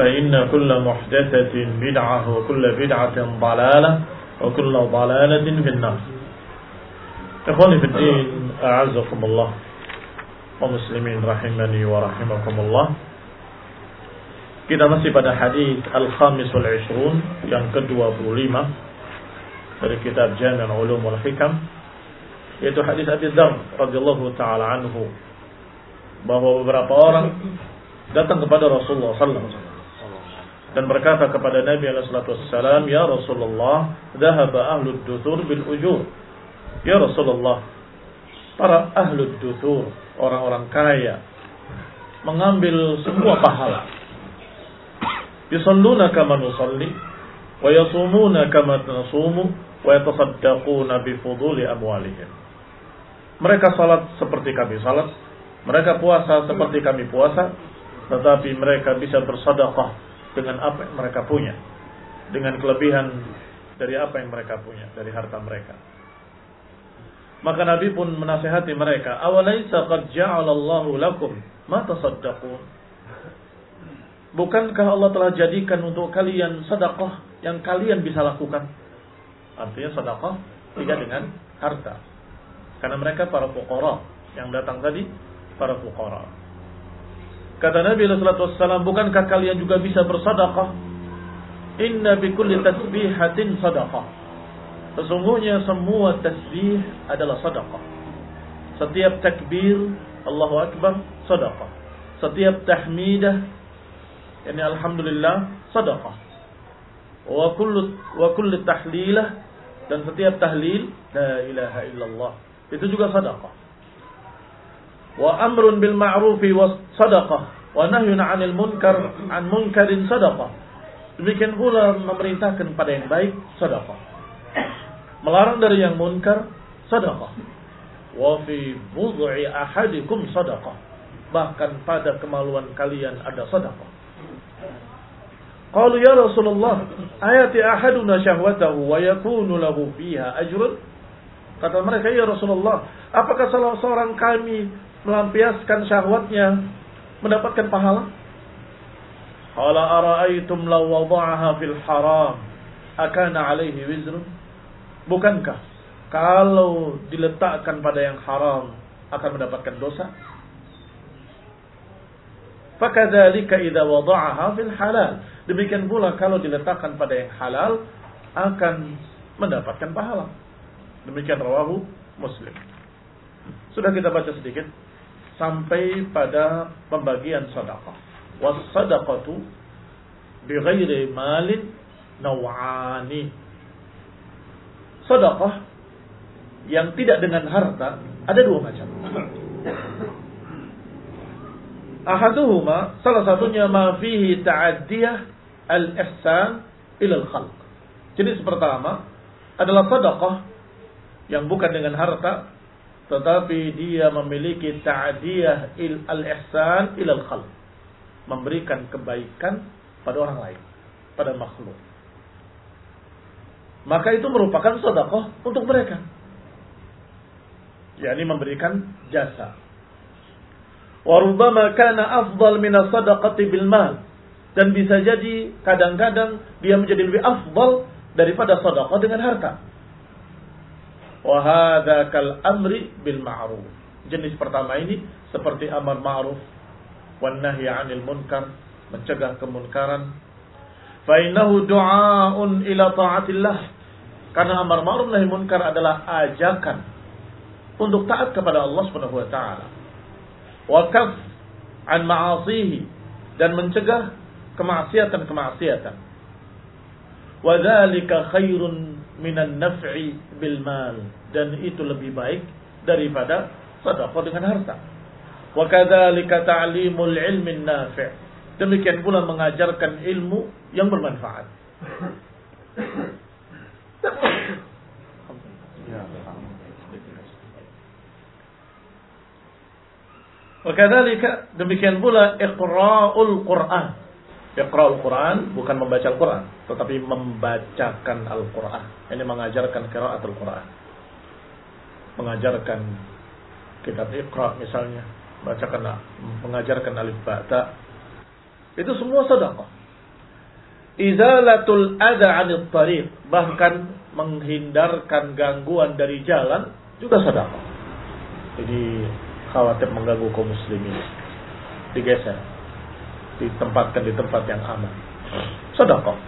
فإن كل محدثة بدعة وكل بدعة ضلالة وكل ضلالة في النار إخواني في الدين أعزكم الله ومسلمين رحمني ورحمكم الله Kita masih pada hadis Al-Khamis wal Ishrun yang ke-25 dari kitab Jami' Ulum wal Hikam yaitu hadis Abi Dzar radhiyallahu taala anhu bahwa beberapa orang datang kepada Rasulullah sallallahu alaihi wasallam dan berkata kepada Nabi SAW, Ya Rasulullah, Dahaba ahlud dutur bil ujur. Ya Rasulullah, para ahlud dutur, orang-orang kaya, mengambil semua pahala. Yusalluna kama nusalli, wa yasumuna kama nasumu, wa yatasaddaquna bifuduli amwalihim. Mereka salat seperti kami salat, mereka puasa seperti kami puasa, tetapi mereka bisa bersedekah dengan apa yang mereka punya, dengan kelebihan dari apa yang mereka punya, dari harta mereka. Maka Nabi pun menasehati mereka, "Awalaisa qad ja'alallahu lakum ma tasaddaqun?" Bukankah Allah telah jadikan untuk kalian sedekah yang kalian bisa lakukan? Artinya sedekah tidak dengan harta. Karena mereka para fuqara yang datang tadi para fuqara. Kata Nabi SAW, bukankah kalian juga bisa bersadaqah? Inna bikulli tasbihatin sadaqah. Sesungguhnya semua tasbih adalah sadaqah. Setiap takbir, Allahu Akbar, sadaqah. Setiap tahmidah, yani Alhamdulillah, sadaqah. Wa kullu, wa kullu tahlilah, dan setiap tahlil, La ilaha illallah. Itu juga sadaqah wa amrun bil ma'rufi was sadaqah wa nahyun 'anil munkar an munkarin sadaqah. Demikian pula memerintahkan pada yang baik sedekah. Melarang dari yang munkar sedekah. Wa fi bud'i ahadikum sedekah. Bahkan pada kemaluan kalian ada sedekah. Qalu ya Rasulullah, ayati ahaduna syahwatahu wa yakunu lahu fiha ajrun? Kata mereka, ya Rasulullah, apakah salah seorang kami melampiaskan syahwatnya mendapatkan pahala? Qala ara'aytum law wada'aha fil haram akana alaihi wizrun? Bukankah kalau diletakkan pada yang haram akan mendapatkan dosa? Fakadzalika idza wada'aha fil halal. Demikian pula kalau diletakkan pada yang halal akan mendapatkan pahala. Demikian rawahu Muslim. Sudah kita baca sedikit sampai pada pembagian sedekah. Was sadaqatu bi ghairi malin naw'ani. Sedekah yang tidak dengan harta ada dua macam. Ahaduhuma salah satunya ma fihi ta'addiyah al-ihsan ila al-khalq. Jenis pertama adalah sedekah yang bukan dengan harta tetapi dia memiliki ta'diyah al-ihsan ila al-khalq. Memberikan kebaikan pada orang lain, pada makhluk. Maka itu merupakan sedekah untuk mereka. yakni memberikan jasa. Warubama kana afdal min sadaqati bil mal. Dan bisa jadi kadang-kadang dia menjadi lebih afdal daripada sedekah dengan harta. Wahada kal amri bil ma'ruf. Jenis pertama ini seperti amar ma'ruf wan nahi 'anil munkar, mencegah kemunkaran. Fa innahu du'aun ila ta'atillah. Karena amar ma'ruf nahi munkar adalah ajakan untuk taat kepada Allah Subhanahu wa taala. Wa kaf an ma'asihi dan mencegah kemaksiatan-kemaksiatan. Wa dzalika khairun minan naf'i bil mal dan itu lebih baik daripada sedekah dengan harta. Wa kadzalika ta'limul ilmin nafi'. Demikian pula mengajarkan ilmu yang bermanfaat. Wa kadzalika demikian pula iqra'ul Qur'an Iqra'ul Quran bukan membaca Al-Quran, tetapi membacakan Al-Quran. Ini mengajarkan kiraatul Quran. Mengajarkan kitab Iqra misalnya, bacakan mengajarkan alif ba ta. Itu semua sedekah. Izalatul ada 'anil tariq, bahkan menghindarkan gangguan dari jalan juga sedekah. Jadi khawatir mengganggu kaum muslimin. Digeser ditempatkan di tempat yang aman. Sedekah.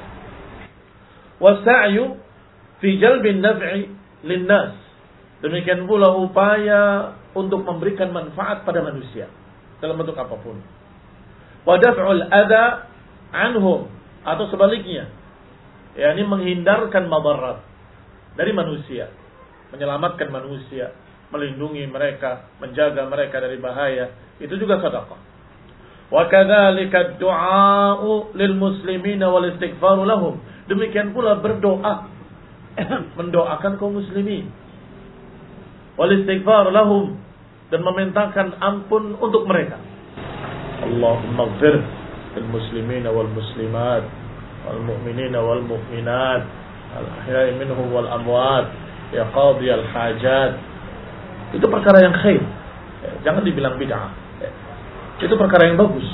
Wasa'yu fi jalbin naf'i linnas. Demikian pula upaya untuk memberikan manfaat pada manusia dalam bentuk apa pun. Wa daf'ul adha anhum atau sebaliknya. yakni menghindarkan madarat dari manusia, menyelamatkan manusia, melindungi mereka, menjaga mereka dari bahaya, itu juga sedekah. وكذلك الدعاء للمسلمين والاستغفار لهم demikian pula berdoa mendoakan kaum muslimin walistighfar lahum dan memintakan ampun untuk mereka Allahumma ghfir lil muslimin wal muslimat wal mu'minin wal mu'minat al ahya'i minhum wal amwat ya qadhi al hajat itu perkara yang khair jangan dibilang bid'ah itu perkara yang bagus.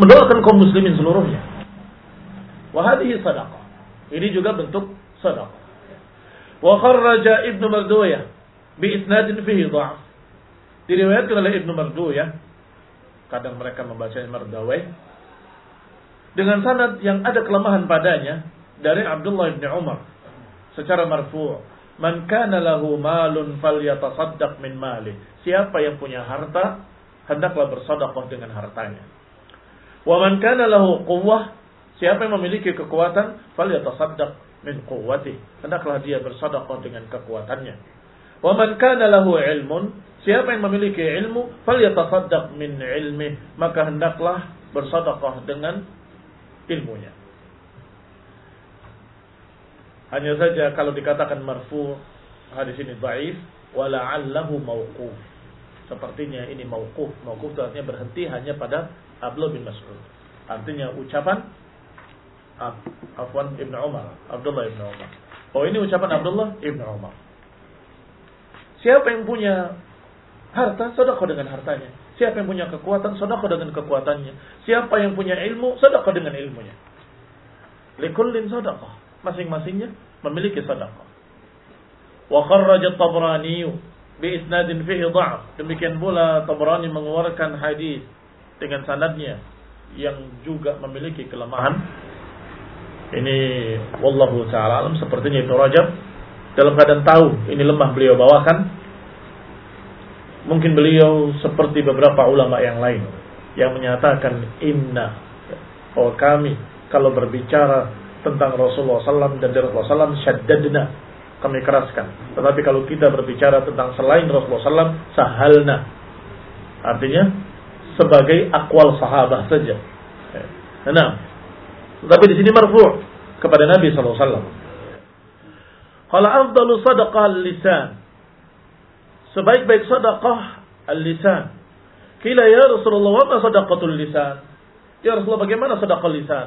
Mendoakan kaum muslimin seluruhnya. Wahadihi sadaqah. Ini juga bentuk sadaqah. Wa kharraja Ibnu Marduyah bi isnadin fihi dha'f. Diriwayatkan oleh Ibnu Marduyah. Kadang mereka membacanya Mardawai. Dengan sanad yang ada kelemahan padanya dari Abdullah bin Umar secara marfu' Man kana lahu malun falyatasaddaq min mali. Siapa yang punya harta, hendaklah bersedekah dengan hartanya. Wa man kana lahu quwwah, siapa yang memiliki kekuatan, falyatasaddaq min quwwati. Hendaklah dia bersedekah dengan kekuatannya. Wa man kana lahu ilmun, siapa yang memiliki ilmu, falyatasaddaq min ilmi, maka hendaklah bersedekah dengan ilmunya. Hanya saja kalau dikatakan marfu hadis ini dhaif wala'allahu mauquf sepertinya ini mauquf. Mauquf itu artinya berhenti hanya pada Abdullah bin Mas'ud. Artinya ucapan Afwan Ibn Umar, Abdullah Ibn Umar. Oh ini ucapan Abdullah Ibn Umar. Siapa yang punya harta, sedekah dengan hartanya. Siapa yang punya kekuatan, sedekah dengan kekuatannya. Siapa yang punya ilmu, sedekah dengan ilmunya. Likullin sedekah. Masing-masingnya memiliki sedekah. Wa kharraja Tabrani isnadin fihi dha'f. Demikian pula Tabrani mengeluarkan hadis dengan sanadnya yang juga memiliki kelemahan. Ini wallahu taala alam sepertinya Ibnu Rajab dalam keadaan tahu ini lemah beliau bawakan. Mungkin beliau seperti beberapa ulama yang lain yang menyatakan inna oh kami kalau berbicara tentang Rasulullah SAW dan Rasulullah SAW syaddadna kami keraskan. Tetapi kalau kita berbicara tentang selain Rasulullah SAW, sahalna. Artinya sebagai akwal sahabat saja. Nah, tapi di sini marfu' kepada Nabi wasallam. Qala afdalu sadaqah lisan. Sebaik-baik sedekah al-lisan. Kila ya Rasulullah, apa sadaqatul lisan? Ya Rasulullah, bagaimana sedekah lisan?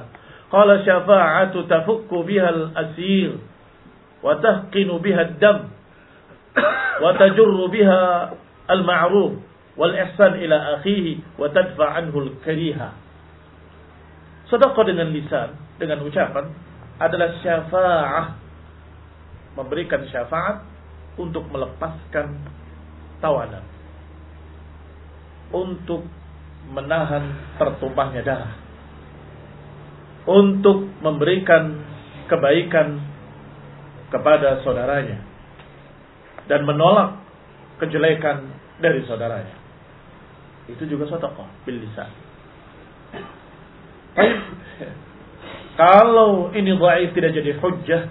Qala syafa'atu tafukku biha al-asir wa tahqinu biha ad-dam wa tajurru biha al-ma'ruf wal ihsan ila akhihi wa tadfa anhu al-kariha. Sedekah dengan lisan, dengan ucapan adalah syafa'ah. Memberikan syafaat untuk melepaskan tawanan. Untuk menahan tertumpahnya darah. Untuk memberikan kebaikan kepada saudaranya dan menolak kejelekan dari saudaranya. Itu juga sedekah bil lisan. Kalau ini dhaif tidak jadi hujjah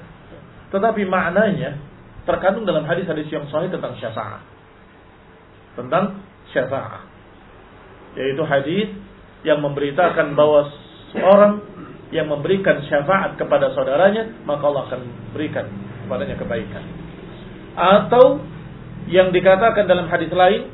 tetapi maknanya terkandung dalam hadis-hadis yang sahih tentang syafaat. Tentang syafaat. Yaitu hadis yang memberitakan bahwa seorang yang memberikan syafaat kepada saudaranya maka Allah akan berikan kepadanya kebaikan atau yang dikatakan dalam hadis lain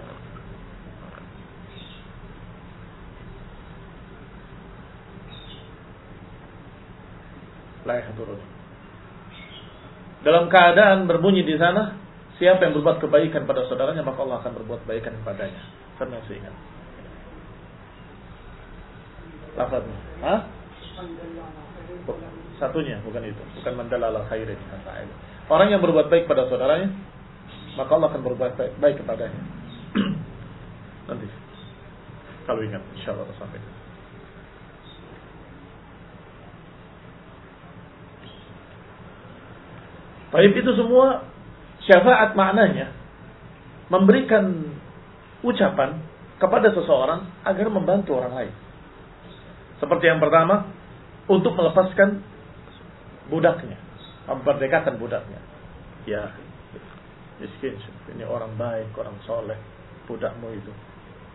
dalam keadaan berbunyi di sana siapa yang berbuat kebaikan pada saudaranya maka Allah akan berbuat kebaikan kepadanya karena saya ingat lafaznya. Hah? Satunya bukan itu, bukan mandalala khairin Orang yang berbuat baik pada saudaranya, maka Allah akan berbuat baik, baik kepadanya. Nanti kalau ingat insyaallah sampai. Baik itu semua syafaat maknanya memberikan ucapan kepada seseorang agar membantu orang lain. Seperti yang pertama, untuk melepaskan budaknya, memerdekakan budaknya. Ya, miskin, ini orang baik, orang soleh, budakmu itu.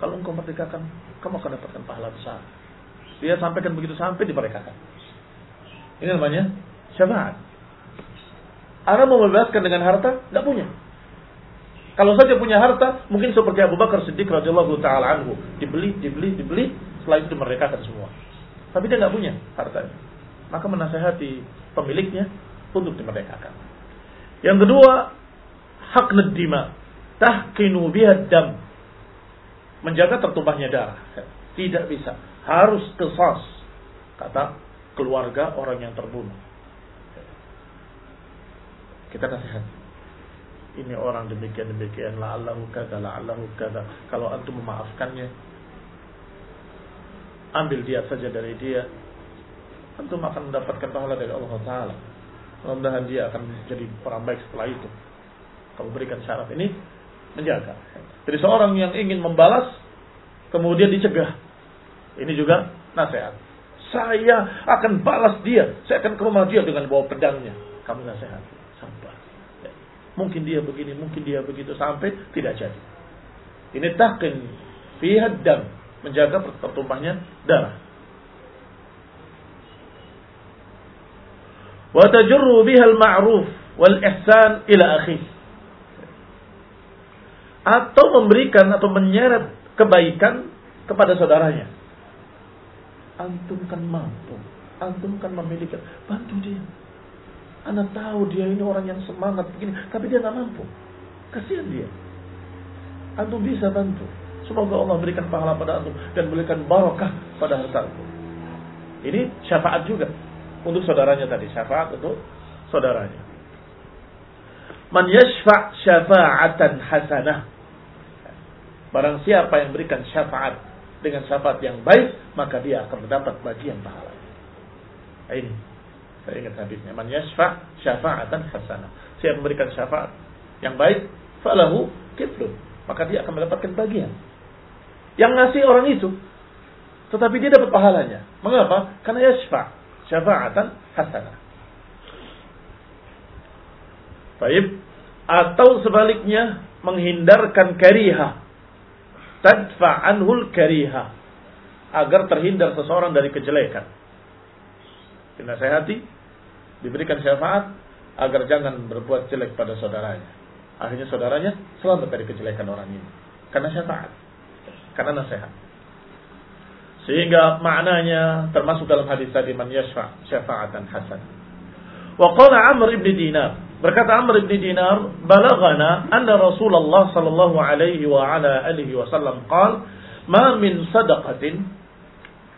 Kalau engkau merdekakan, kamu akan dapatkan pahala besar. Dia sampaikan begitu sampai dimerdekakan. Ini namanya syafaat. Anda mau membebaskan dengan harta? Tidak punya. Kalau saja punya harta, mungkin seperti Abu Bakar Siddiq radhiyallahu taala anhu, dibeli, dibeli, dibeli, setelah itu dimerdekakan semua. Tapi dia nggak punya hartanya. Maka menasehati pemiliknya untuk dimerdekakan. Yang kedua, hak nedima. Tahkinu biha dam. Menjaga tertumpahnya darah. Tidak bisa. Harus kesas. Kata keluarga orang yang terbunuh. Kita nasihat. Ini orang demikian-demikian. La'allahu kada, la'allahu kada. Kalau antum memaafkannya, ambil dia saja dari dia tentu akan mendapatkan pahala dari Allah Taala. Mudah-mudahan dia akan jadi orang baik setelah itu. Kamu berikan syarat ini menjaga. Jadi seorang yang ingin membalas kemudian dicegah. Ini juga nasihat. Saya akan balas dia. Saya akan ke rumah dia dengan bawa pedangnya. Kamu nasihat. Sabar. Ya. mungkin dia begini mungkin dia begitu sampai tidak jadi. Ini takin dam. Menjaga tertumpahnya darah. Wa tajurru biha al-ma'ruf wal ihsan ila akhi. Atau memberikan atau menyeret kebaikan kepada saudaranya. Antum kan mampu, antum kan memiliki, bantu dia. Anda tahu dia ini orang yang semangat begini, tapi dia nggak mampu. Kasihan dia. Antum bisa bantu. Semoga Allah berikan pahala pada antum dan berikan barakah pada harta antum. Ini syafaat juga untuk saudaranya tadi, syafaat untuk saudaranya. Man yashfa' syafa'atan hasanah. Barang siapa yang berikan syafaat dengan syafaat yang baik, maka dia akan mendapat bagian pahala. Ini saya ingat hadisnya. Man yashfa' syafa'atan hasanah. Siapa memberikan syafaat yang baik, falahu kiflun. Maka dia akan mendapatkan bagian. Yang ngasih orang itu. Tetapi dia dapat pahalanya. Mengapa? Karena yashfa' syafa'atan hasanah. Baik. Atau sebaliknya menghindarkan kariha. Tadfa anhul kariha. agar terhindar seseorang dari kejelekan. Dinasehati, diberikan syafaat agar jangan berbuat jelek pada saudaranya. Akhirnya saudaranya selamat dari kejelekan orang ini. Karena syafaat. Karena nasihat. Sehingga maknanya termasuk dalam hadis tadi man yashfa syafa'atan hasan. Wa qala Amr ibn Dinar berkata Amr ibn Dinar balagana anna Rasulullah sallallahu alaihi wa ala alihi wasallam qala ma min sadaqatin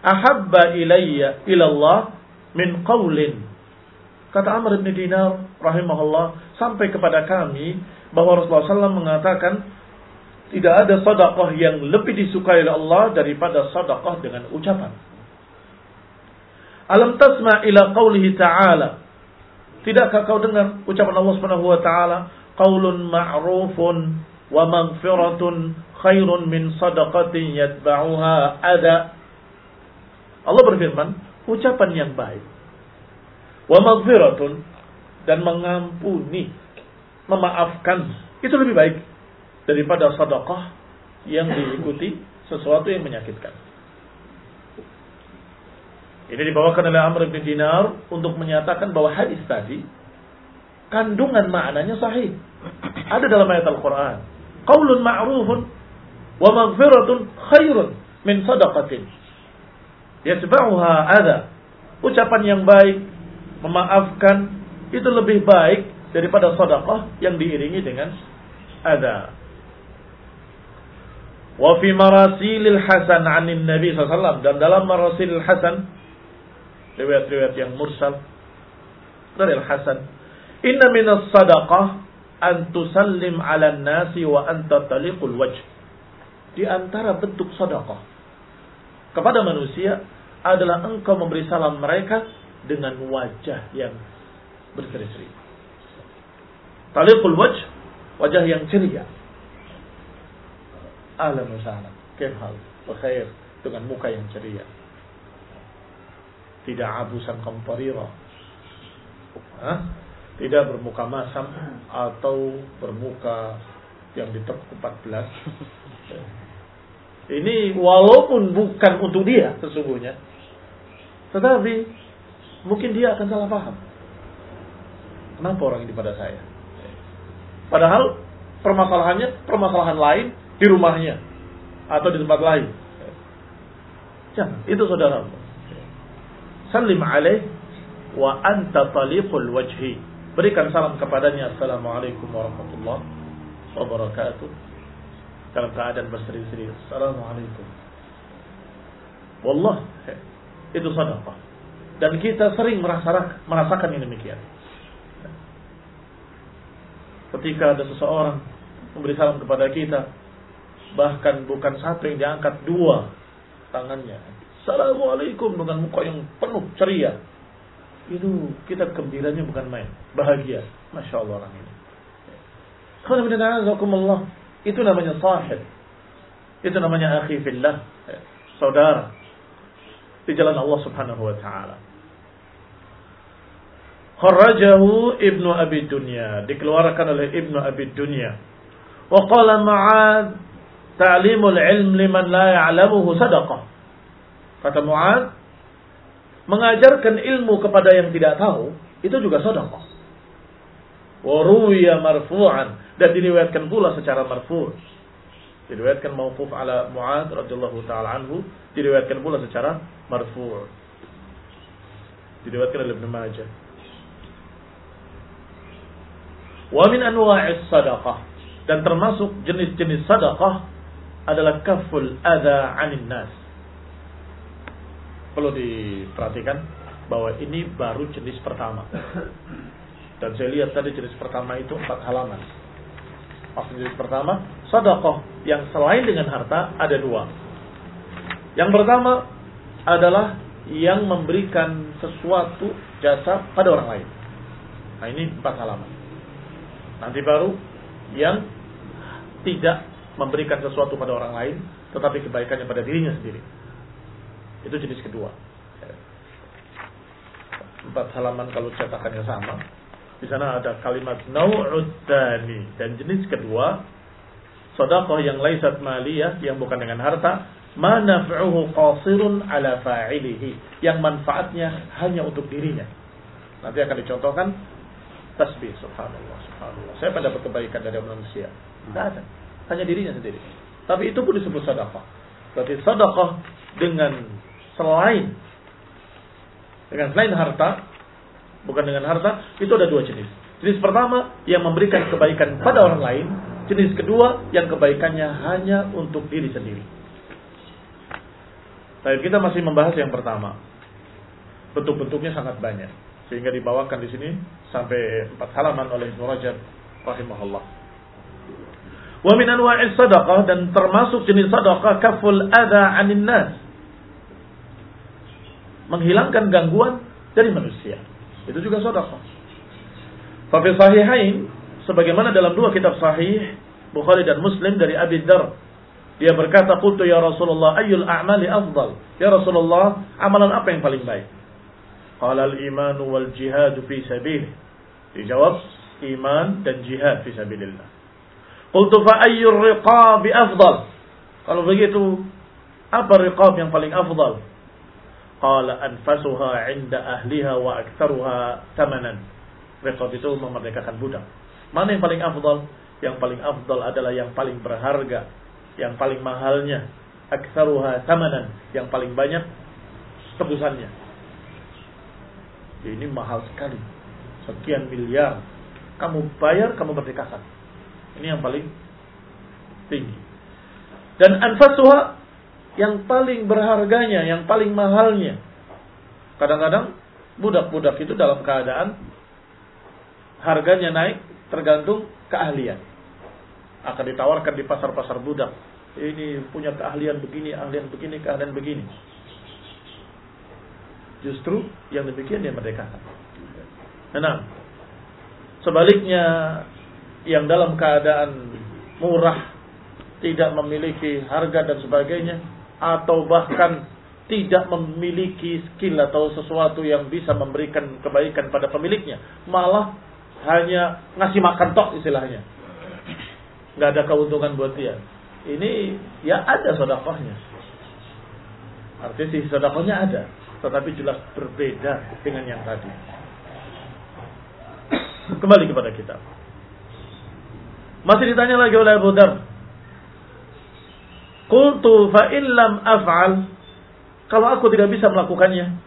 ahabba ilayya ila Allah min qawlin kata Amr ibn Dinar rahimahullah sampai kepada kami bahwa Rasulullah SAW mengatakan tidak ada sedekah yang lebih disukai oleh Allah daripada sedekah dengan ucapan. Alam tasma ila qawlihi ta'ala. Tidakkah kau dengar ucapan Allah Subhanahu wa taala, qaulun ma'rufun wa maghfiratun khairun min sadaqatin yatba'uha ada. Allah berfirman, ucapan yang baik. Wa maghfiratun dan mengampuni, memaafkan itu lebih baik daripada sedekah yang diikuti sesuatu yang menyakitkan. Ini dibawakan oleh Amr bin Dinar untuk menyatakan bahwa hadis tadi kandungan maknanya sahih. Ada dalam ayat Al-Quran. Qaulun ma'rufun wa maghfiratun khairun min sadaqatin. Yatba'uha ada. Ucapan yang baik, memaafkan, itu lebih baik daripada sedekah yang diiringi dengan ada. Wa fi marasilil Hasan anin Nabi SAW dan dalam marasilil Hasan riwayat-riwayat yang mursal dari Al Hasan inna minas sadaqah an tusallim 'ala nasi wa anta taliqul wajh di antara bentuk sedekah kepada manusia adalah engkau memberi salam mereka dengan wajah yang berseri-seri. Taliqul wajh, wajah yang ceria. Ahlan wa sahlan. Khair hal? Bekhair dengan muka yang ceria tidak abusan komporiro, tidak bermuka masam atau bermuka yang ditekuk 14. Ini walaupun bukan untuk dia sesungguhnya, tetapi mungkin dia akan salah paham. Kenapa orang ini pada saya? Padahal permasalahannya permasalahan lain di rumahnya atau di tempat lain. Jangan, itu saudara sallim alaih wa anta taliqul wajhi. Berikan salam kepadanya. Assalamualaikum warahmatullahi wabarakatuh. Dalam keadaan berseri-seri. Assalamualaikum. Wallah, itu sadaqah. Dan kita sering merasakan ini demikian. Ketika ada seseorang memberi salam kepada kita, bahkan bukan satu yang diangkat, dua tangannya Assalamualaikum dengan muka yang penuh ceria. Itu kita gembiranya bukan main. Bahagia. Masya Allah orang ini. Itu namanya sahib. Itu namanya akhi fillah. Saudara. Di jalan Allah subhanahu wa ta'ala. Kharrajahu Ibnu Abi Dunya. Dikeluarkan oleh Ibnu Abi Dunya. Wa qala ma'ad ta'limul ilm liman la ya'lamuhu sadaqah. Kata Mu'ad, mengajarkan ilmu kepada yang tidak tahu, itu juga sedekah. Waruya marfu'an. Dan diriwayatkan pula secara marfu'. Diriwayatkan mauquf ala Mu'ad radhiyallahu taala anhu, diriwayatkan pula secara marfu'. Diriwayatkan oleh Ibnu Majah. Wa min anwa'is sadaqah dan termasuk jenis-jenis sadaqah adalah kaful adha 'anil nas perlu diperhatikan bahwa ini baru jenis pertama. Dan saya lihat tadi jenis pertama itu empat halaman. Maksud jenis pertama, sodokoh yang selain dengan harta ada dua. Yang pertama adalah yang memberikan sesuatu jasa pada orang lain. Nah ini empat halaman. Nanti baru yang tidak memberikan sesuatu pada orang lain, tetapi kebaikannya pada dirinya sendiri. Itu jenis kedua. Empat halaman kalau cetakannya sama. Di sana ada kalimat nau'uddani. Dan jenis kedua, sodakoh yang laisat maliyah, yang bukan dengan harta, ma naf'uhu qasirun ala fa'ilihi yang manfaatnya hanya untuk dirinya. Nanti akan dicontohkan tasbih subhanallah subhanallah. Saya pada kebaikan dari manusia. Tidak ada. Hanya dirinya sendiri. Tapi itu pun disebut sedekah. Berarti sedekah dengan selain dengan selain harta bukan dengan harta itu ada dua jenis. Jenis pertama yang memberikan kebaikan pada orang lain, jenis kedua yang kebaikannya hanya untuk diri sendiri. Tapi kita masih membahas yang pertama. Bentuk-bentuknya sangat banyak. Sehingga dibawakan di sini sampai empat halaman oleh Ibnu Rajab rahimahullah. Wa min sadaqah dan termasuk jenis sadaqah kaful adha 'anil nas. Menghilangkan gangguan dari manusia. Itu juga sadaqah. Fa fi sahihain sebagaimana dalam dua kitab sahih Bukhari dan Muslim dari Abi Dzar dia berkata, "Qultu ya Rasulullah, ayyul a'mali afdal?" Ya Rasulullah, amalan apa yang paling baik? Qala al-iman wal jihad fi sabilih. Dijawab, iman dan jihad fi sabilillah. Qultu fa ayyur riqab afdal? Kalau begitu, apa riqab yang paling afdal? Qala anfasuha 'inda ahliha wa aktsaruha thamanan. Riqab itu memerdekakan budak. Mana yang paling afdal? Yang paling afdal adalah yang paling berharga yang paling mahalnya aksaruha samanan yang paling banyak tebusannya ini mahal sekali sekian miliar kamu bayar kamu merdekakan ini yang paling tinggi dan anfasuha yang paling berharganya yang paling mahalnya kadang-kadang budak-budak itu dalam keadaan harganya naik tergantung keahlian akan ditawarkan di pasar-pasar budak. Ini punya keahlian begini, keahlian begini, keahlian begini. Justru yang demikian dia merdekakan. Nah, sebaliknya yang dalam keadaan murah, tidak memiliki harga dan sebagainya, atau bahkan tidak memiliki skill atau sesuatu yang bisa memberikan kebaikan pada pemiliknya, malah hanya ngasih makan tok istilahnya nggak ada keuntungan buat dia. Ini ya ada sodakohnya. Artinya si sodakohnya ada, tetapi jelas berbeda dengan yang tadi. Kembali kepada kita. Masih ditanya lagi oleh Abu Dar. Qultu fa illam af'al kalau aku tidak bisa melakukannya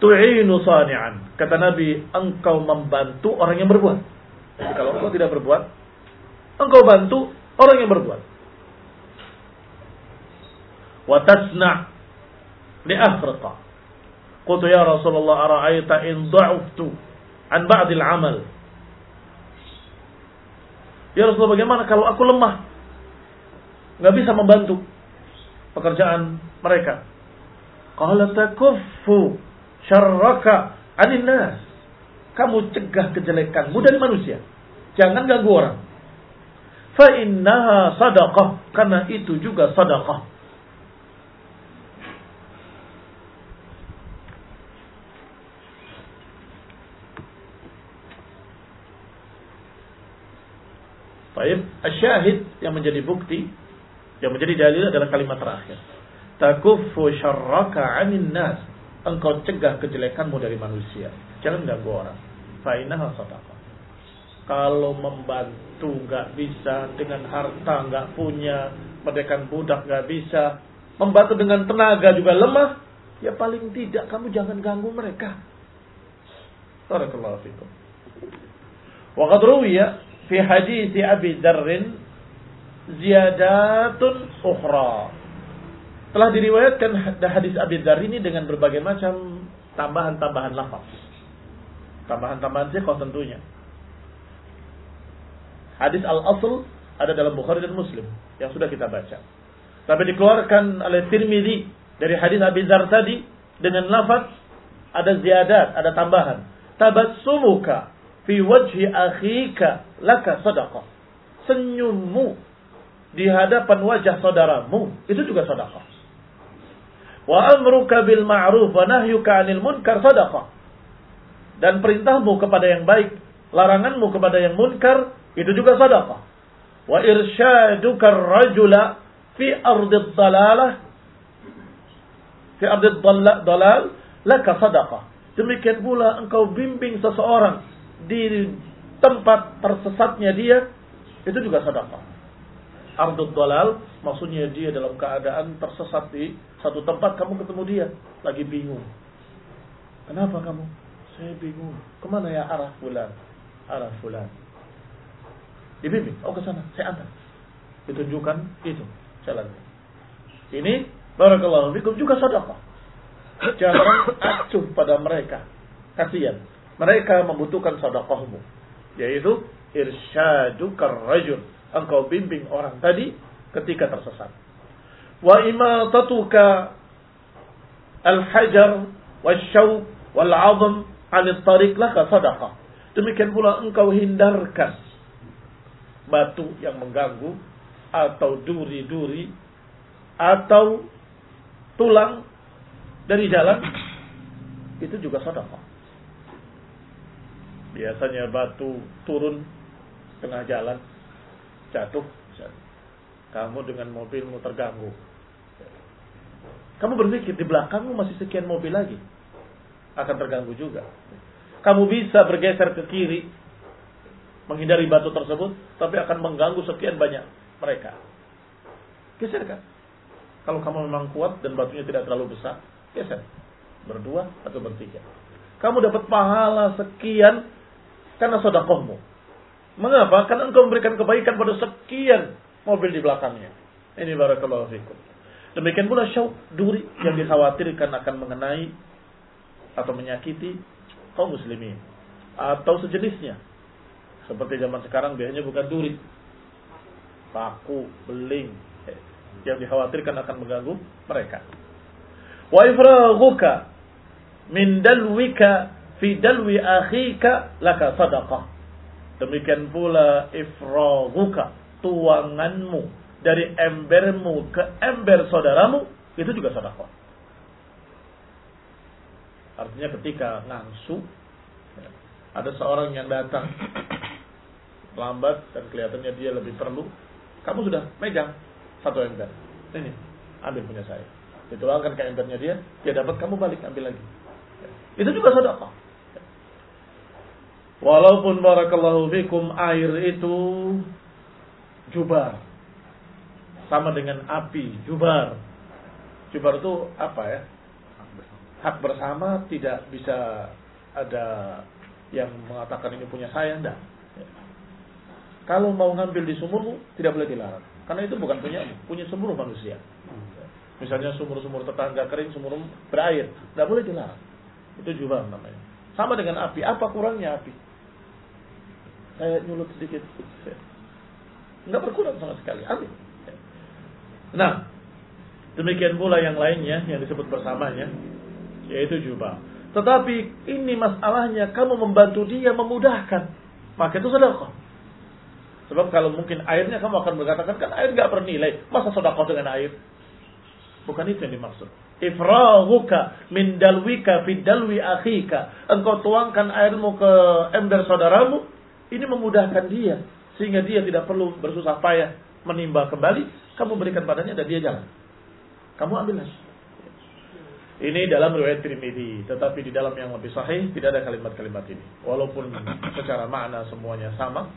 tu'inu sani'an kata Nabi engkau membantu orang yang berbuat jadi kalau engkau tidak berbuat engkau bantu orang yang berbuat. Wa tasna' li afriqa. Qultu ya Rasulullah ara'aita in dha'uftu an ba'dil amal. Ya Rasulullah bagaimana kalau aku lemah? Nggak bisa membantu pekerjaan mereka. Qala takuffu syarraka anin. Kamu cegah kejelekanmu dari manusia. Jangan ganggu orang fa innaha sadaqah karena itu juga sadaqah Baik, asyahid yang menjadi bukti, yang menjadi dalil adalah kalimat terakhir. Takuffu syarraka 'anil nas. Engkau cegah kejelekanmu dari manusia. Jangan ganggu orang. Fa innaha sadaqah. Kalau membantu nggak bisa, dengan harta nggak punya, merdekan budak nggak bisa, membantu dengan tenaga juga lemah, ya paling tidak kamu jangan ganggu mereka. Barakallahu fikum. Wa qad ruwiya fi hadis Abi Dzarr ziyadatun ukhra. Telah diriwayatkan hadis Abi Dzar ini dengan berbagai macam tambahan-tambahan lafaz. Tambahan-tambahan sih kau tentunya. Hadis al-asl ada dalam Bukhari dan Muslim yang sudah kita baca. Tapi dikeluarkan oleh Tirmidzi dari hadis Abi Dzar tadi dengan lafaz ada ziyadat, ada tambahan. Tabassumuka fi wajhi akhika laka sadaqah. Senyummu di hadapan wajah saudaramu itu juga sedekah. Wa amruka bil ma'ruf wa nahyuka 'anil munkar sadaqah. Dan perintahmu kepada yang baik, laranganmu kepada yang munkar itu juga sedekah. Wa irsyaduka rajula fi ardid dalalah fi ardid dalal laka sadaqah. Demikian pula engkau bimbing seseorang di tempat tersesatnya dia itu juga sedekah. Ardud dalal maksudnya dia dalam keadaan tersesat di satu tempat kamu ketemu dia lagi bingung. Kenapa kamu? Saya bingung. Ke mana ya arah fulan? Arah fulan. Dibimbing. Oh ke sana. Saya antar. Ditunjukkan itu jalannya. Ini barakallahu fikum juga sedekah. Jangan acuh pada mereka. Kasihan. Mereka membutuhkan sedekahmu. Yaitu irsyadu rajul. Engkau bimbing orang tadi ketika tersesat. Wa imatatuka al-hajar wal-syawb wal-'azm 'anil tariq laka sadaqah. Demikian pula engkau hindarkan batu yang mengganggu atau duri-duri atau tulang dari jalan itu juga sedekah. Biasanya batu turun tengah jalan jatuh. Kamu dengan mobilmu terganggu. Kamu berpikir di belakangmu masih sekian mobil lagi. Akan terganggu juga. Kamu bisa bergeser ke kiri menghindari batu tersebut tapi akan mengganggu sekian banyak mereka. Geserkan kalau kamu memang kuat dan batunya tidak terlalu besar geser. Berdua atau bertiga. Kamu dapat pahala sekian karena sodakohmu Mengapa? Karena engkau memberikan kebaikan pada sekian mobil di belakangnya. Ini barakallahu fikum. Demikian pula syauk duri yang dikhawatirkan akan mengenai atau menyakiti kaum muslimin atau sejenisnya. Seperti zaman sekarang biasanya bukan duri, paku, beling yang dikhawatirkan akan mengganggu mereka. Wa ifraghuka min dalwika fi dalwi akhika laka sadaqah. Demikian pula ifraguka, tuanganmu dari embermu ke ember saudaramu, itu juga sedekah. Artinya ketika ngangsu, ada seorang yang datang lambat dan kelihatannya dia lebih perlu, kamu sudah megang satu ember. Ini, ambil punya saya. Dituangkan ke embernya dia, dia dapat kamu balik ambil lagi. Itu juga sedekah. Walaupun barakallahu fikum air itu jubar. Sama dengan api, jubar. Jubar itu apa ya? Hak bersama tidak bisa ada yang mengatakan ini punya saya, enggak. Kalau mau ngambil di sumurmu, tidak boleh dilarang. Karena itu bukan punya punya seluruh manusia. Misalnya sumur-sumur tetangga kering, sumur berair, tidak boleh dilarang. Itu jubar namanya. Sama dengan api, apa kurangnya api? Saya nyulut sedikit. Enggak berkurang sama sekali. Ambil. Nah, demikian pula yang lainnya yang disebut bersamanya, yaitu jubah. Tetapi ini masalahnya kamu membantu dia memudahkan. Maka itu sedekah. Sebab kalau mungkin airnya kamu akan berkatakan kan air nggak bernilai. Masa sedekah dengan air? Bukan itu yang dimaksud. Ifrahuka min dalwika fi dalwi akhika. Engkau tuangkan airmu ke ember saudaramu ini memudahkan dia sehingga dia tidak perlu bersusah payah menimba kembali. Kamu berikan padanya dan dia jalan. Kamu ambil lagi. Ini dalam riwayat Tirmidzi, tetapi di dalam yang lebih sahih tidak ada kalimat-kalimat ini. Walaupun secara makna semuanya sama,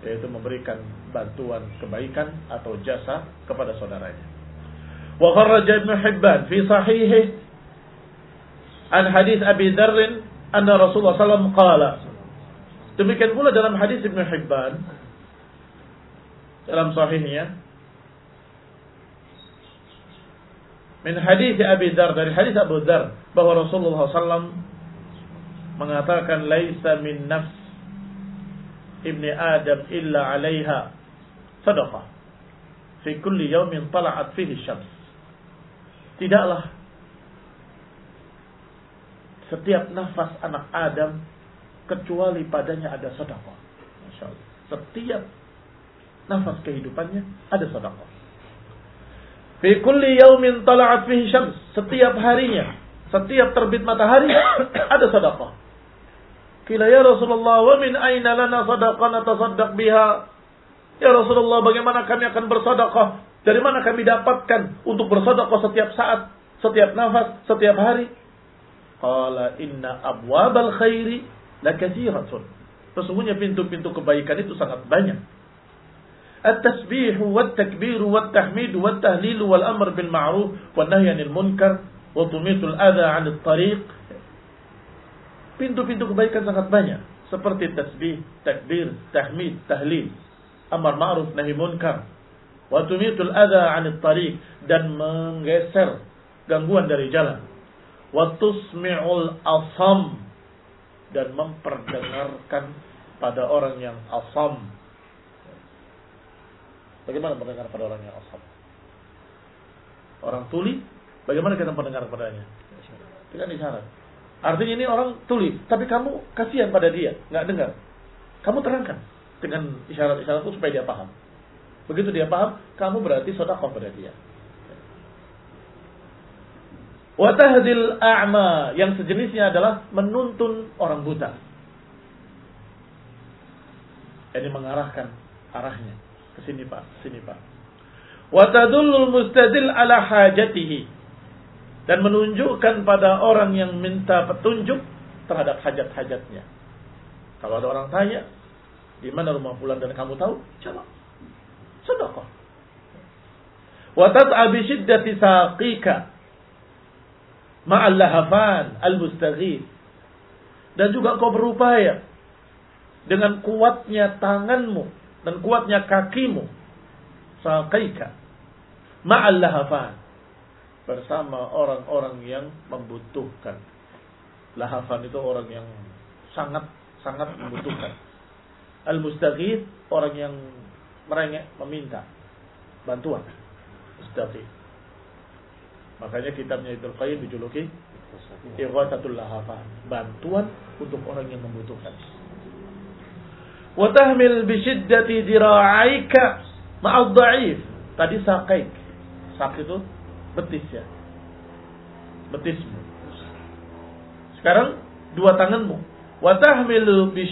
yaitu memberikan bantuan kebaikan atau jasa kepada saudaranya. Wa kharraja Ibnu Hibban fi sahihi an hadis Abi Dzar anna Rasulullah sallallahu alaihi wasallam qala Demikian pula dalam hadis Ibn Hibban dalam sahihnya min hadis Abi Dar dari hadis Abu Dar bahwa Rasulullah SAW mengatakan laisa min nafs ibni Adam illa alaiha sadaqah fi kulli yawmin tala'at fihi syams. Tidaklah setiap nafas anak Adam kecuali padanya ada sedekah. Setiap nafas kehidupannya ada sedekah. Fi kulli yaumin tala'at fihi syams, setiap harinya, setiap terbit matahari ada sedekah. Kila ya Rasulullah, wa min aina lana sadaqah natasaddaq biha? Ya Rasulullah, bagaimana kami akan bersedekah Dari mana kami dapatkan untuk bersedekah setiap saat, setiap nafas, setiap hari? Qala inna abwabal khairi lakatsiratun. Sesungguhnya pintu-pintu kebaikan itu sangat banyak. At-tasbih wa takbir wa tahmid wa tahlil wal amr bil ma'ruf wa nahy 'anil munkar wa tumitul adha 'anil tariq. Pintu-pintu kebaikan sangat banyak seperti tasbih, takbir, tahmid, tahlil, amar ma'ruf nahi munkar, wa tumitul adha 'anil tariq dan menggeser gangguan dari jalan. Wa tusmi'ul asam dan memperdengarkan pada orang yang asam. Bagaimana mendengar pada orang yang asam? Orang tuli, bagaimana kita mendengar padanya? Dengan isyarat. Artinya ini orang tuli, tapi kamu kasihan pada dia, nggak dengar. Kamu terangkan dengan isyarat-isyarat itu supaya dia paham. Begitu dia paham, kamu berarti sodakoh pada dia. Watahdil a'ma yang sejenisnya adalah menuntun orang buta. Ini mengarahkan arahnya ke sini Pak, sini Pak. Watadullul mustadil ala hajatihi dan menunjukkan pada orang yang minta petunjuk terhadap hajat-hajatnya. Kalau ada orang tanya, di mana rumah fulan dan kamu tahu? Jawab. Sedekah. Wa tas'a bi syiddati saqika ma'al lahafan al-mustaghith. Dan juga kau berupaya dengan kuatnya tanganmu dan kuatnya kakimu saqaika ma'al lahafan bersama orang-orang yang membutuhkan. Lahafan itu orang yang sangat sangat membutuhkan. Al-mustaghith orang yang merengek meminta bantuan. Mustaghith. Makanya kitabnya itu Qayyim dijuluki Ighathatul Lahafan, bantuan untuk orang yang membutuhkan. Wa tahmil bi syiddati dira'aika ma'ad dha'if. Tadi saqaik. Sak itu betis ya. Betismu. Sekarang dua tanganmu. Wa tahmil bi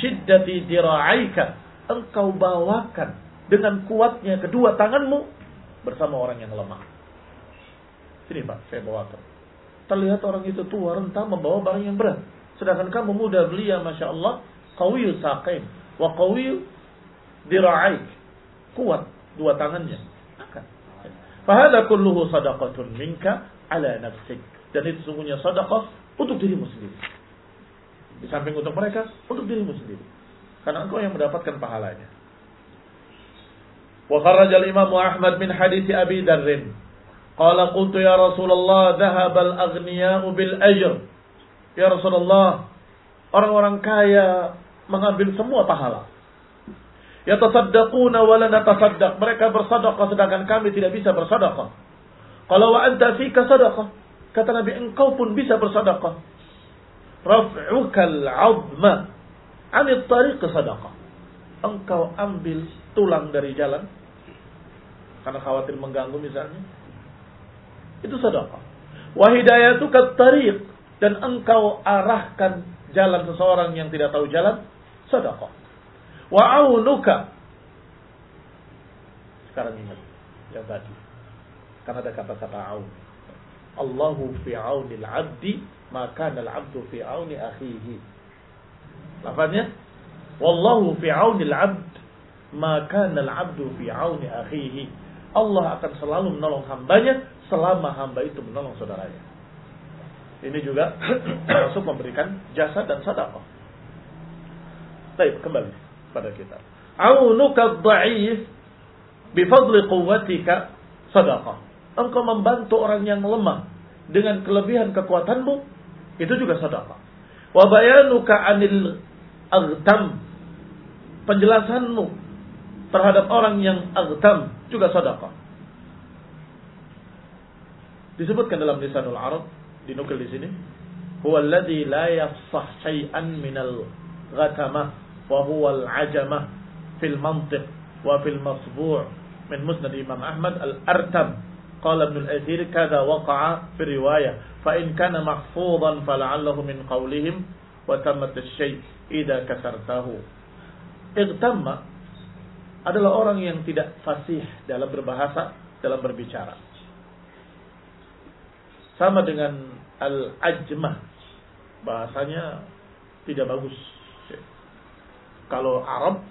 dira'aika. Engkau bawakan dengan kuatnya kedua tanganmu bersama orang yang lemah. Sini Pak, saya bawakan. Terlihat orang itu tua, rentah membawa barang yang berat. Sedangkan kamu muda belia, Masya Allah, qawiyu saqain, wa qawiyu dira'aik. Kuat dua tangannya. Akan. Fahada kulluhu sadaqatun minka ala nafsik. Dan itu sungguhnya sadaqah untuk dirimu sendiri. Di samping untuk mereka, untuk dirimu sendiri. Karena engkau yang mendapatkan pahalanya. Wa kharraja al-Imam Ahmad min hadis Abi Darrin Qala qultu ya Rasulullah dhahabal aghniya'u bil ajr. Ya Rasulullah, orang-orang kaya mengambil semua pahala. Yatasaddaquna wa la natasaddaq. Mereka bersedekah sedangkan kami tidak bisa bersedekah. Kalau wa anta fika sedekah. Kata Nabi, engkau pun bisa bersedekah. Raf'ukal 'azma 'anil tariq sedekah. Engkau ambil tulang dari jalan karena khawatir mengganggu misalnya itu sedekah. Wa hidayatuka tariq dan engkau arahkan jalan seseorang yang tidak tahu jalan, sedekah. Wa aunuka sekarang ingat yang tadi. Karena ada kata-kata aun. Allahu fi aunil abdi maka al-abdu fi auni akhihi. Lafaznya Wallahu fi aunil abd maka al-abdu fi auni akhihi. Allah akan selalu menolong hambanya selama hamba itu menolong saudaranya. Ini juga masuk memberikan jasa dan sedekah. Baik, kembali pada kita. Aunuka dha'if bifadli quwwatika sadaqah. Engkau membantu orang yang lemah dengan kelebihan kekuatanmu, itu juga sedekah. Wa bayanuka anil aghtam penjelasanmu terhadap orang yang aghtam juga sedekah. Disebutkan dalam lisanul Arab, dinukil di sini. Huwa alladhi la yafsah syai'an minal ghatamah wa huwa al-ajamah fil mantiq wa fil masbu' min musnad Imam Ahmad al-Artam. Qala Ibn al-Athir kada waqa'a fi riwayah fa in kana mahfuzan fala'allahu min qawlihim wa tammat asy-syai' idza kasartahu. Igtamma adalah orang yang tidak fasih dalam berbahasa dalam berbicara. Sama dengan al-ajmah. Bahasanya tidak bagus. Kalau Arab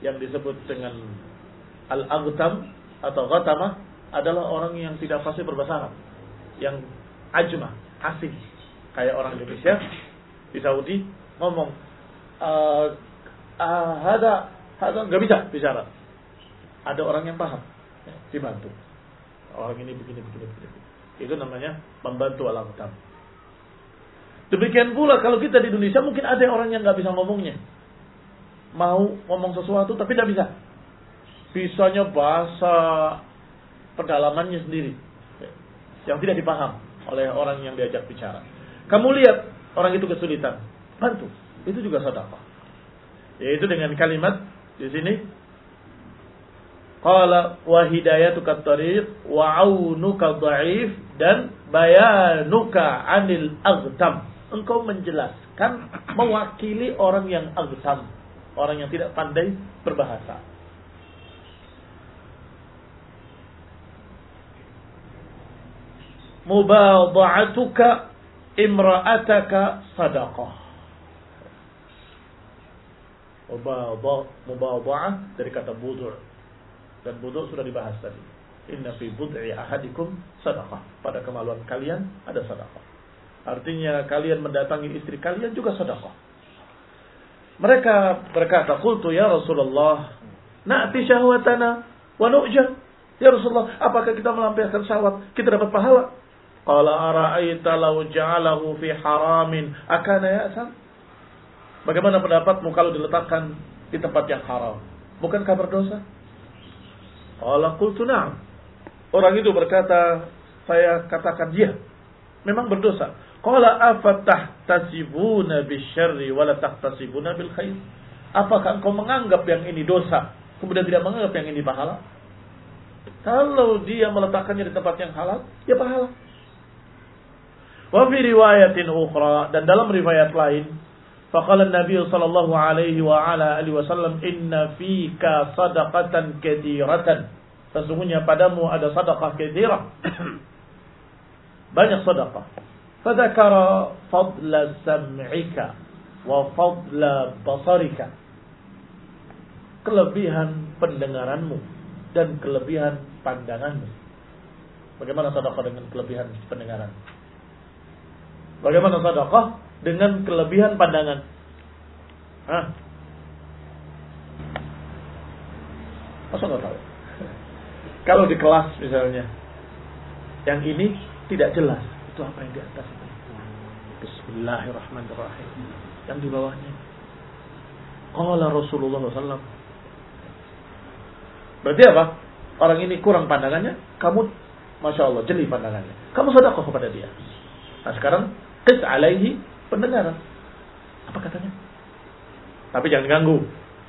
yang disebut dengan al-aghtam atau ghatamah adalah orang yang tidak fasih berbahasa Arab. Yang ajmah, asing. Kayak orang Indonesia di Saudi ngomong uh, uh, nggak bisa bicara. Ada orang yang paham, dibantu. Orang ini begini begini begini. Itu namanya membantu alam hitam. Demikian pula kalau kita di Indonesia mungkin ada orang yang nggak bisa ngomongnya. Mau ngomong sesuatu tapi tidak bisa. Bisanya bahasa pedalamannya sendiri. Yang tidak dipaham oleh orang yang diajak bicara. Kamu lihat orang itu kesulitan. Bantu. Itu juga sedekah. Yaitu dengan kalimat di sini Qala wa hidayatuka tariq wa dan bayanuka anil aghtam. Engkau menjelaskan mewakili orang yang aghtam, orang yang tidak pandai berbahasa. Mubadha'atuka imra'ataka sadaqah. Mubadha'ah dari kata budur dan bodoh sudah dibahas tadi. Inna fi bud'i ahadikum sadaqah. Pada kemaluan kalian ada sadaqah. Artinya kalian mendatangi istri kalian juga sadaqah. Mereka berkata, "Qultu ya Rasulullah, na'ti syahwatana wa nu'ja." Ya Rasulullah, apakah kita melampiaskan syahwat, kita dapat pahala? Qala ara'aita law ja'alahu fi haramin akana ya'sam? Bagaimana pendapatmu kalau diletakkan di tempat yang haram? Bukankah berdosa? Allah qultu na'am. Orang itu berkata, saya katakan dia memang berdosa. Qala afatahtasibuna bisyarri wala tahtasibuna bil khair? Apakah engkau menganggap yang ini dosa, kemudian tidak menganggap yang ini pahala? Kalau dia meletakkannya di tempat yang halal, ya pahala. Wa fi riwayatin ukhra dan dalam riwayat lain Faqala Nabi sallallahu alaihi wa ala alihi wasallam inna fika sadaqatan katsiratan. Sesungguhnya padamu ada sedekah katsirah. Banyak sedekah. Fadzakara fadla sam'ika wa fadla basarika. Kelebihan pendengaranmu dan kelebihan pandanganmu. Bagaimana sedekah dengan kelebihan pendengaran? Bagaimana sedekah dengan kelebihan pandangan. Hah? Masa nggak tahu? Kalau di kelas misalnya, yang ini tidak jelas. Itu apa yang di atas itu? Bismillahirrahmanirrahim. Yang di bawahnya. Qala Rasulullah SAW. Berarti apa? Orang ini kurang pandangannya, kamu Masya Allah, jeli pandangannya. Kamu sedekah kepada dia. Nah sekarang, kes alaihi pendengaran. Apa katanya? Tapi jangan ganggu.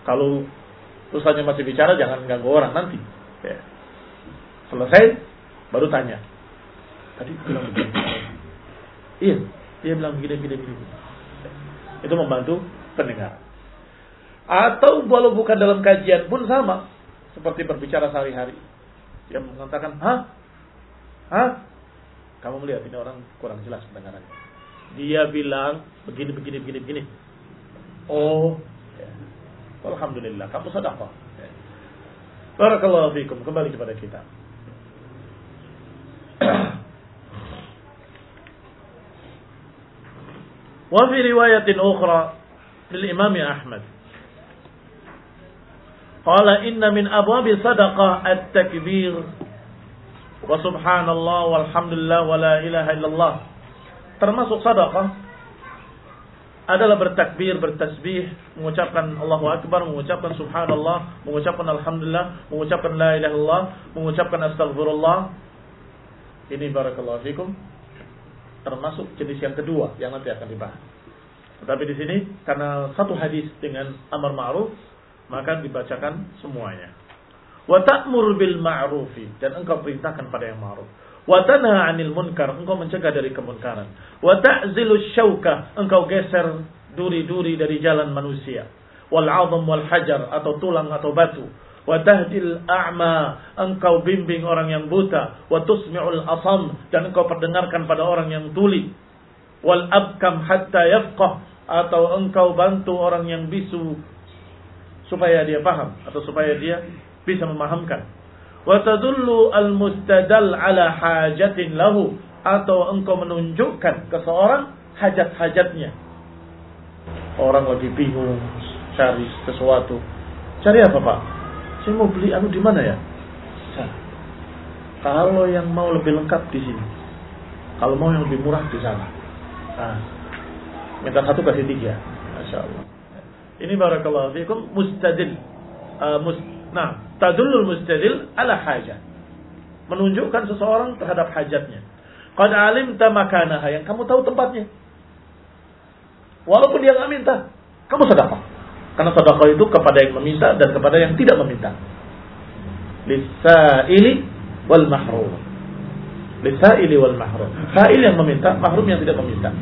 Kalau ustaznya masih bicara, jangan ganggu orang nanti. Ya. Selesai, baru tanya. Tadi bilang begini. Iya, dia bilang begini, begini, begini. Itu membantu pendengar. Atau walau bukan dalam kajian pun sama. Seperti berbicara sehari-hari. Dia mengatakan, hah? Hah? Kamu melihat ini orang kurang jelas pendengarannya. Dia bilang begini, begini, begini, begini. Oh, ya. Alhamdulillah, kamu sedekah. Ya. Barakallahu fikum. Kembali kepada kita. Fi riwayatin ukhra lil Imam Ahmad. Qala inna min abwabi sadaqah at-takbir wa subhanallah walhamdulillah wa la ilaha illallah termasuk sadaqah adalah bertakbir, bertasbih, mengucapkan Allahu Akbar, mengucapkan Subhanallah, mengucapkan Alhamdulillah, mengucapkan La ilaha illallah, mengucapkan Astagfirullah. Ini barakallahu fikum. Termasuk jenis yang kedua yang nanti akan dibahas. Tetapi di sini karena satu hadis dengan amar ma'ruf maka dibacakan semuanya. Wa ta'mur bil ma'rufi dan engkau perintahkan pada yang ma'ruf. Wa tanha 'anil munkar, engkau mencegah dari kemunkaran. Wa ta'zilu syauka, engkau geser duri-duri dari jalan manusia. Wal 'azam wal hajar atau tulang atau batu. Wa tahdil a'ma engkau bimbing orang yang buta. Wa tusmi'ul asam dan engkau perdengarkan pada orang yang tuli. Wal abkam hatta yafqah atau engkau bantu orang yang bisu supaya dia paham atau supaya dia bisa memahamkan. Wa tadullu al mustadal ala hajatin lahu atau engkau menunjukkan ke seorang hajat-hajatnya. Orang lagi bingung cari sesuatu. Cari apa pak saya mau beli anu di mana ya Saya. kalau yang mau lebih lengkap di sini kalau mau yang lebih murah di sana nah, minta satu kasih tiga masya Allah ini barakallahu fiikum mustadil uh, mus, nah tadulul mustadil ala hajat menunjukkan seseorang terhadap hajatnya Qad alimta makanaha yang kamu tahu tempatnya. Walaupun dia nggak minta, kamu sedekah. Karena sedekah itu kepada yang meminta dan kepada yang tidak meminta. Lisaili wal mahrum. Lisaili wal mahrum. Sail yang meminta, mahrum yang tidak meminta.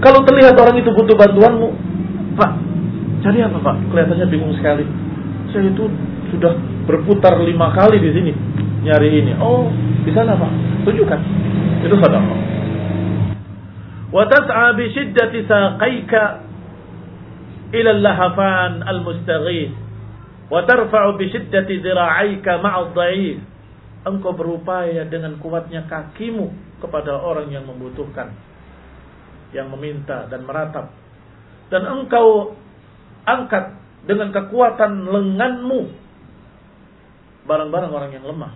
Kalau terlihat orang itu butuh bantuanmu, Pak, cari apa Pak? Kelihatannya bingung sekali. Saya itu sudah berputar lima kali di sini nyari ini. Oh, di sana Pak. Tunjukkan. Itu sedekah. Wa tas'a bi al-mustaghith wa tarfa'u bi shiddati dhira'aika ma'a dhaif Engkau berupaya dengan kuatnya kakimu kepada orang yang membutuhkan, yang meminta dan meratap. Dan engkau angkat dengan kekuatan lenganmu barang-barang orang yang lemah.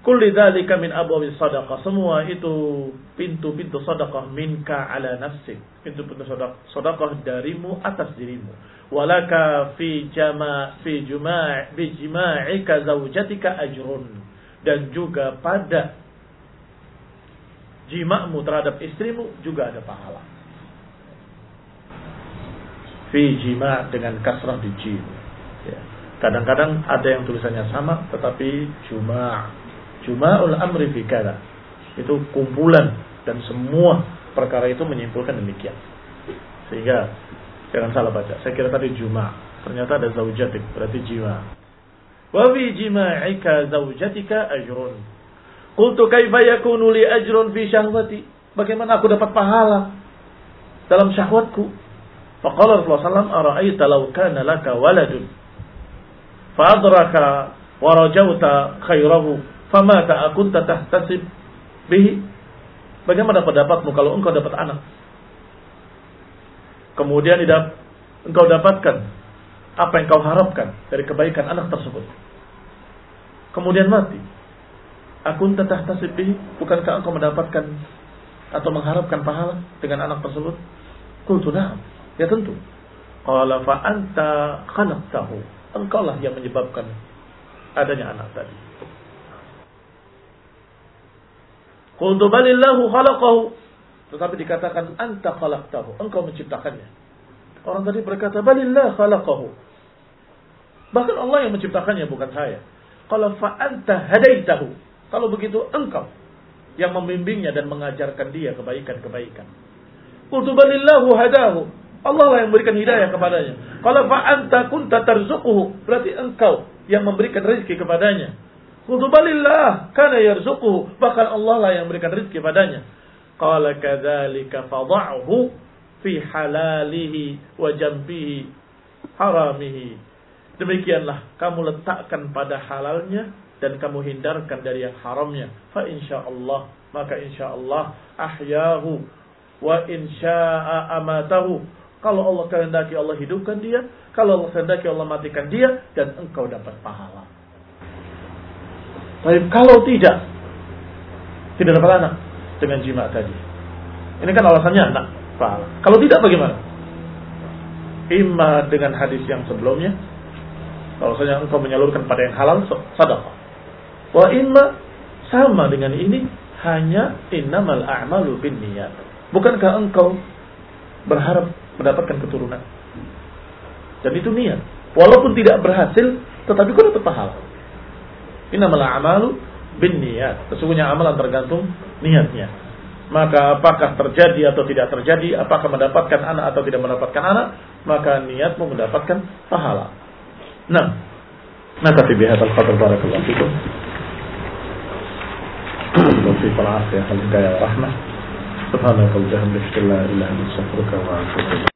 Kulli dzalika min abwabi sadaqah. Semua itu pintu-pintu sadaqah minka ala nafsik. Pintu-pintu sadaqah darimu atas dirimu. Walaka fi jama fi juma' bi jima'ika zaujatika ajrun. Dan juga pada jimakmu terhadap istrimu juga ada pahala. Fi jima' dengan kasrah di jim. Ya. Kadang-kadang ada yang tulisannya sama tetapi juma' Juma'ul amri fi. Itu kumpulan dan semua perkara itu menyimpulkan demikian. Sehingga jangan salah baca. Saya kira tadi juma'. Ternyata ada zaujatik, berarti jima'. Wa fi jima'ika zaujatika ajrun. Qultu kaifa yakunu li ajrun fi syahwati? Bagaimana aku dapat pahala dalam syahwatku? Faqala Rasulullah SAW, Ara'aita law kana laka waladun. Fa'adraka wa rajauta khairahu Fama ta'akun tahtasib bihi. Bagaimana pendapatmu kalau engkau dapat anak? Kemudian engkau dapatkan apa yang kau harapkan dari kebaikan anak tersebut. Kemudian mati. Akun tahtasib bihi. Bukankah engkau mendapatkan atau mengharapkan pahala dengan anak tersebut? Na'am. Ya tentu. Qala fa anta khalaqtahu. Engkaulah yang menyebabkan adanya anak tadi. Qultu balillahu khalaqahu. Tetapi dikatakan anta khalaqtahu. Engkau menciptakannya. Orang tadi berkata balillah khalaqahu. Bahkan Allah yang menciptakannya bukan saya. Kalau fa anta hadaitahu. Kalau begitu engkau yang membimbingnya dan mengajarkan dia kebaikan-kebaikan. Qultu balillahu hadahu. Allah lah yang memberikan hidayah kepadanya. Kalau fa anta kunta tarzuquhu. Berarti engkau yang memberikan rezeki kepadanya. Karena yarzuquhu. Bahkan Allah lah yang memberikan rezeki padanya. Qala kadzalika fadha'hu fi halalihi wa jambihi haramihi. Demikianlah kamu letakkan pada halalnya dan kamu hindarkan dari yang haramnya. Fa insyaallah maka insyaallah ahyahu wa insya'a amatahu. Kalau Allah kehendaki Allah hidupkan dia, kalau Allah kehendaki Allah matikan dia dan engkau dapat pahala. Tapi kalau tidak, tidak dapat anak dengan jima tadi. Ini kan alasannya anak pahala. Kalau tidak bagaimana? Ima dengan hadis yang sebelumnya, bahwasanya engkau menyalurkan pada yang halal sadaqah. Wa imma sama dengan ini hanya innamal a'malu bin niat. Bukankah engkau berharap mendapatkan keturunan? Dan itu niat. Walaupun tidak berhasil, tetapi kau dapat pahala. Innamal a'malu bin niat. Sesungguhnya amalan tergantung niatnya. Maka apakah terjadi atau tidak terjadi, apakah mendapatkan anak atau tidak mendapatkan anak, maka niatmu mendapatkan pahala. Nah, نكتفي بهذا القدر بارك الله فيكم توفيق العافية الهداية والرحمة سبحانك اللهم لا إله إلا أنت أستغفرك وأتوب إليك